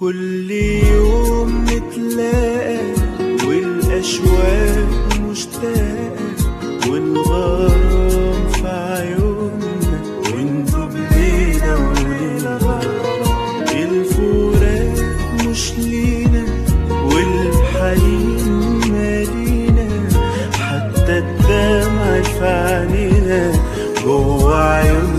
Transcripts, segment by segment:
كل يوم نتلاقى والأشواق مشتاقة والغرام في عيوننا وندوب ليلة وليلة الفراق مش لينا والحنين مالينا حتى الدمع في عينينا جوا عيوننا.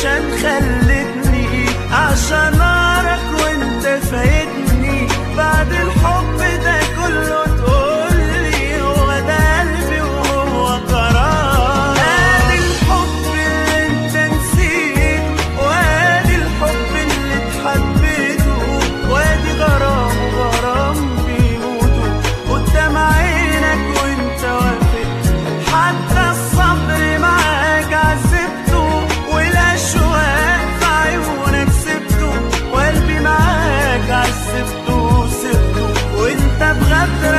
深恨。that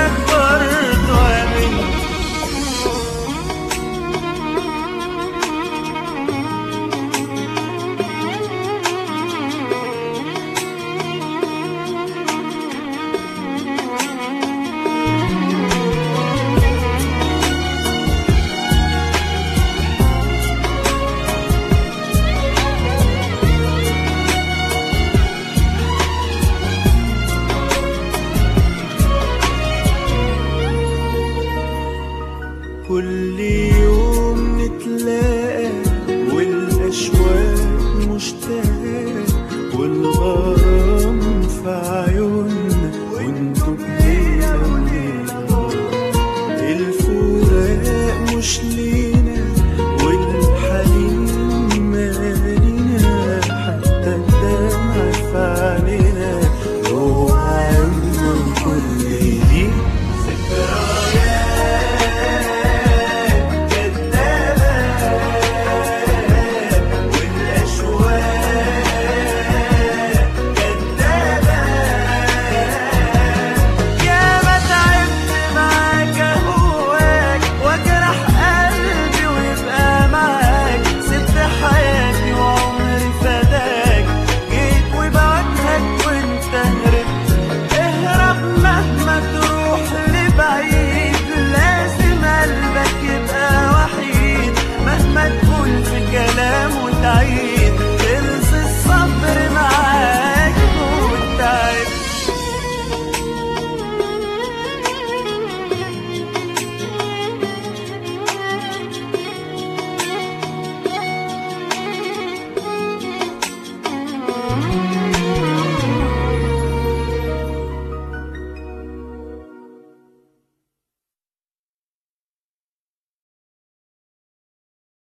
cair